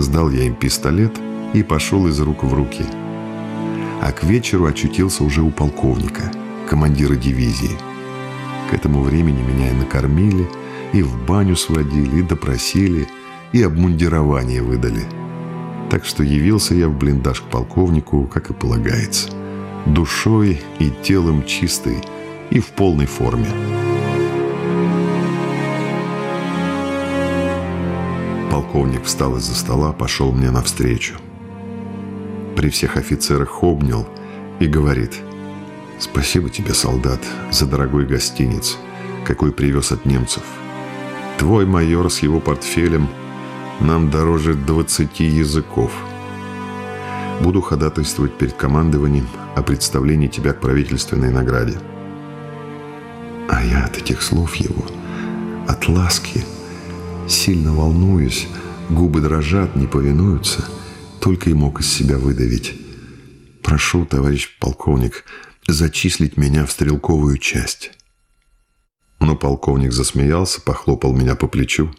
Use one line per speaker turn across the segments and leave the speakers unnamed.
Сдал я им пистолет и пошел из рук в руки. А к вечеру очутился уже у полковника, командира дивизии. К этому времени меня и накормили, и в баню сводили, и допросили, и обмундирование выдали. Так что явился я в блиндаж к полковнику, как и полагается. Душой и телом чистый и в полной форме. Полковник встал из-за стола, пошел мне навстречу. При всех офицерах обнял и говорит «Спасибо тебе, солдат, за дорогой гостиниц, какой привез от немцев. Твой майор с его портфелем нам дороже 20 языков. Буду ходатайствовать перед командованием о представлении тебя к правительственной награде». А я от этих слов его, от ласки – Сильно волнуюсь, губы дрожат, не повинуются. Только и мог из себя выдавить. Прошу, товарищ полковник, зачислить меня в стрелковую часть. Но полковник засмеялся, похлопал меня по плечу.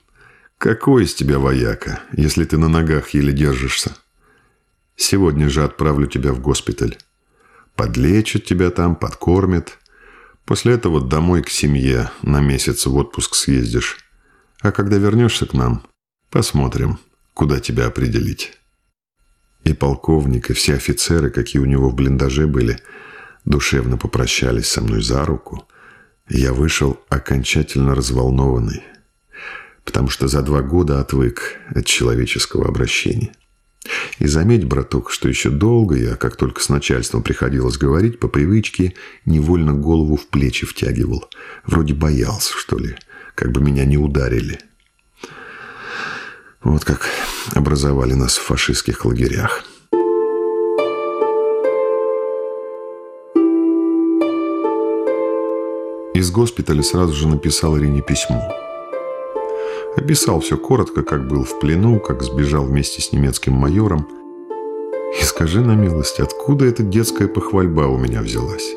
«Какой из тебя вояка, если ты на ногах еле держишься? Сегодня же отправлю тебя в госпиталь. Подлечат тебя там, подкормят. После этого домой к семье на месяц в отпуск съездишь. А когда вернешься к нам, посмотрим, куда тебя определить». И полковник, и все офицеры, какие у него в блиндаже были, душевно попрощались со мной за руку. я вышел окончательно разволнованный, потому что за два года отвык от человеческого обращения. И заметь, браток, что еще долго я, как только с начальством приходилось говорить, по привычке невольно голову в плечи втягивал. Вроде боялся, что ли как бы меня не ударили. Вот как образовали нас в фашистских лагерях. Из госпиталя сразу же написал Ирине письмо. Описал все коротко, как был в плену, как сбежал вместе с немецким майором. И скажи на милость, откуда эта детская похвальба у меня взялась?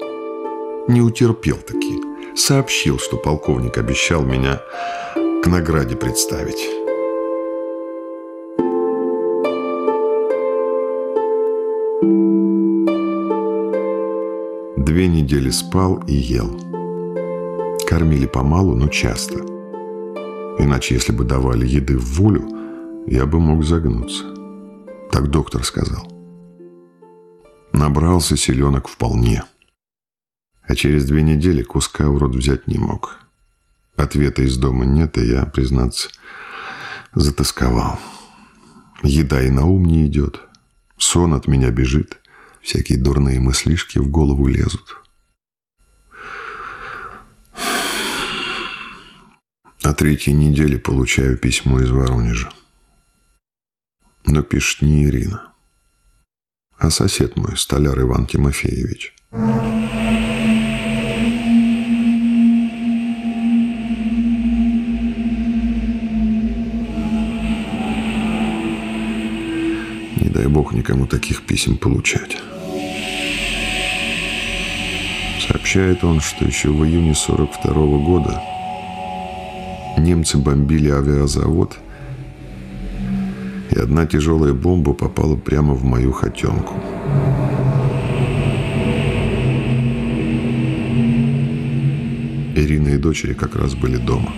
Не утерпел таки сообщил, что полковник обещал меня к награде представить. Две недели спал и ел. Кормили помалу, но часто. Иначе, если бы давали еды в волю, я бы мог загнуться. Так доктор сказал. Набрался селенок вполне. А через две недели куска в рот взять не мог. Ответа из дома нет, и я, признаться, затасковал. Еда и на ум не идет. Сон от меня бежит. Всякие дурные мыслишки в голову лезут. На третьей неделе получаю письмо из Воронежа. Но пишет не Ирина, а сосед мой, столяр Иван Тимофеевич. дай бог никому таких писем получать. Сообщает он, что еще в июне 42 -го года немцы бомбили авиазавод, и одна тяжелая бомба попала прямо в мою хотенку. Ирина и дочери как раз были дома.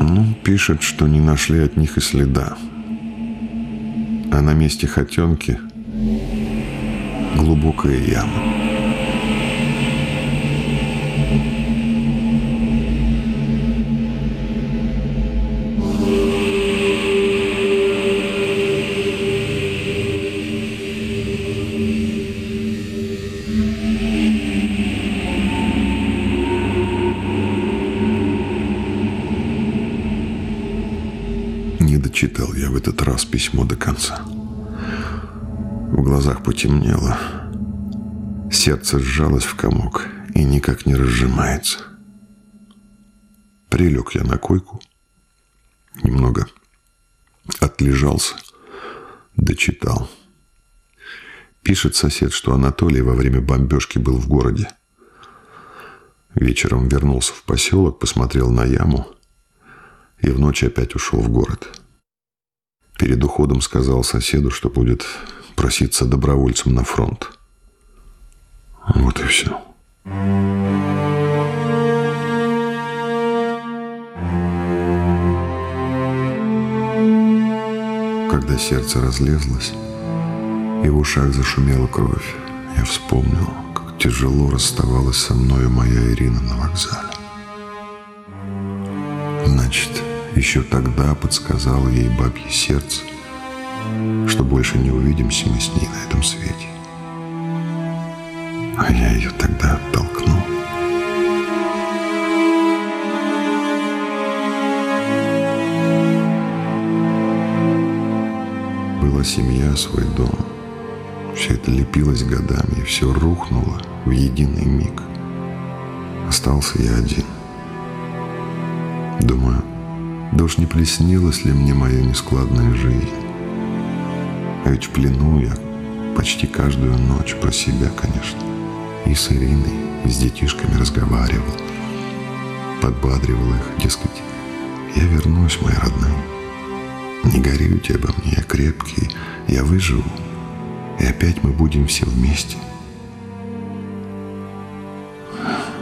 Ну, пишет, что не нашли от них и следа а на месте хотенки глубокая яма. В этот раз письмо до конца. В глазах потемнело. Сердце сжалось в комок и никак не разжимается. Прилег я на койку, немного отлежался, дочитал. Пишет сосед, что Анатолий во время бомбежки был в городе. Вечером вернулся в поселок, посмотрел на яму и в ночь опять ушел в город. Перед уходом сказал соседу, что будет проситься добровольцем на фронт. Вот и все. Когда сердце разлезлось, и в ушах зашумела кровь, я вспомнил, как тяжело расставалась со мною моя Ирина на вокзале. Значит, еще тогда подсказало ей бабье сердце, что больше не увидимся мы с ней на этом свете. А я ее тогда оттолкнул. Была семья, свой дом. Все это лепилось годами, и все рухнуло в единый миг. Остался я один. Думаю, да уж не плеснилась ли мне моя нескладная жизнь? Ведь в плену я почти каждую ночь про себя, конечно. И с Ириной, и с детишками разговаривал. Подбадривал их, дескать, я вернусь, мои родные. Не горюйте обо мне, я крепкий, я выживу. И опять мы будем все вместе.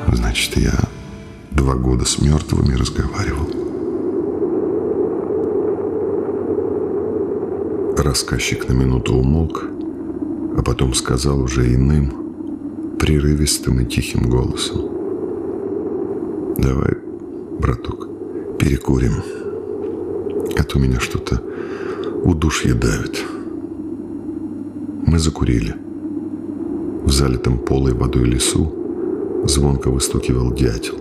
Значит, я два года с мертвыми разговаривал. Рассказчик на минуту умолк, а потом сказал уже иным, прерывистым и тихим голосом. «Давай, браток, перекурим, а то меня что-то удушье давит». Мы закурили. В залитом полой водой лесу звонко выстукивал дятел.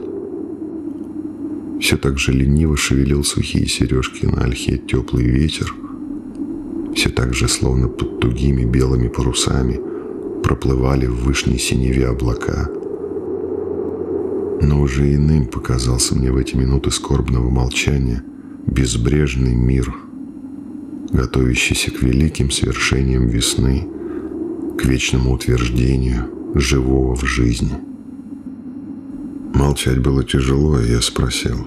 Все так же лениво шевелил сухие сережки на ольхе теплый ветер. Все так же, словно под тугими белыми парусами, проплывали в вышней синеве облака. Но уже иным показался мне в эти минуты скорбного молчания безбрежный мир, готовящийся к великим свершениям весны, к вечному утверждению живого в жизни. Молчать было тяжело, и я спросил,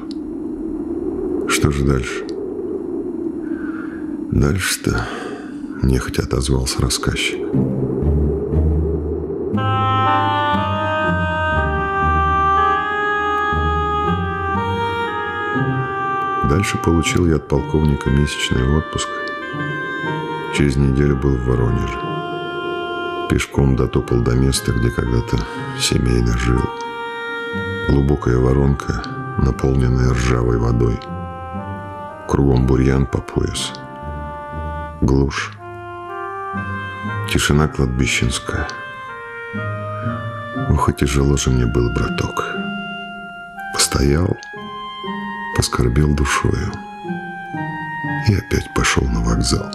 что же дальше? Дальше-то нехотя отозвался рассказчик. Дальше получил я от полковника месячный отпуск. Через неделю был в Воронеже. Пешком дотопал до места, где когда-то семейно жил. Глубокая воронка, наполненная ржавой водой. Кругом бурьян по пояс. Глушь. Тишина кладбищенская. Ох, и тяжело же мне был, браток. Постоял, поскорбел душою и опять пошел на вокзал.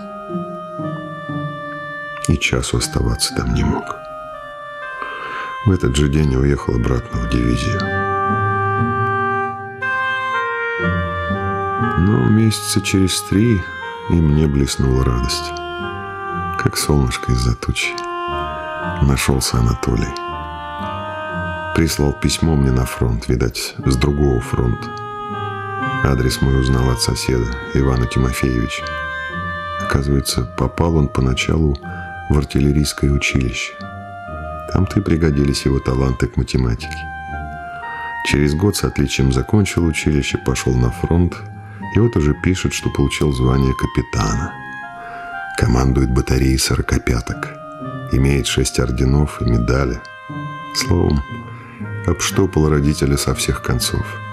И часу оставаться там не мог. В этот же день уехал обратно в дивизию. Но месяца через три и мне блеснула радость. Как солнышко из-за тучи. Нашелся Анатолий. Прислал письмо мне на фронт, видать, с другого фронта. Адрес мой узнал от соседа, Ивана Тимофеевича. Оказывается, попал он поначалу в артиллерийское училище. Там-то и пригодились его таланты к математике. Через год с отличием закончил училище, пошел на фронт, и вот уже пишет, что получил звание капитана. Командует батареей сорокопяток. Имеет шесть орденов и медали. Словом, обштопал родителя со всех концов –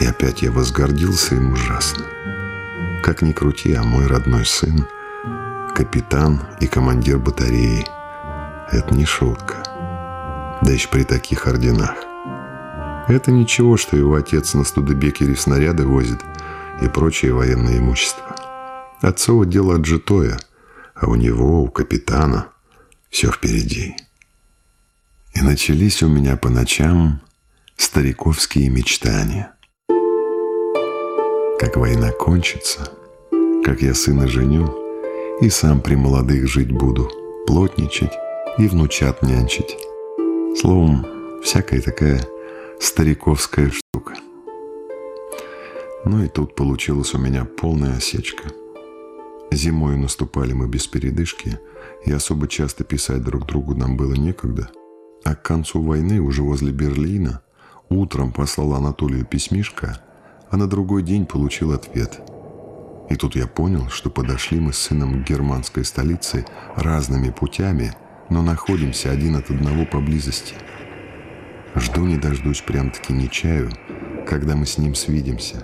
и опять я возгордился им ужасно. Как ни крути, а мой родной сын — капитан и командир батареи. Это не шутка. Да еще при таких орденах. Это ничего, что его отец на Студебекере снаряды возит и прочее военное имущество. Отцово дело отжитое, а у него, у капитана, все впереди. И начались у меня по ночам стариковские мечтания как война кончится, как я сына женю и сам при молодых жить буду, плотничать и внучат нянчить. Словом, всякая такая стариковская штука. Ну и тут получилась у меня полная осечка. Зимой наступали мы без передышки, и особо часто писать друг другу нам было некогда. А к концу войны, уже возле Берлина, утром послал Анатолию письмишко, а на другой день получил ответ. И тут я понял, что подошли мы с сыном к германской столице разными путями, но находимся один от одного поблизости. Жду не дождусь прям-таки не чаю, когда мы с ним свидимся.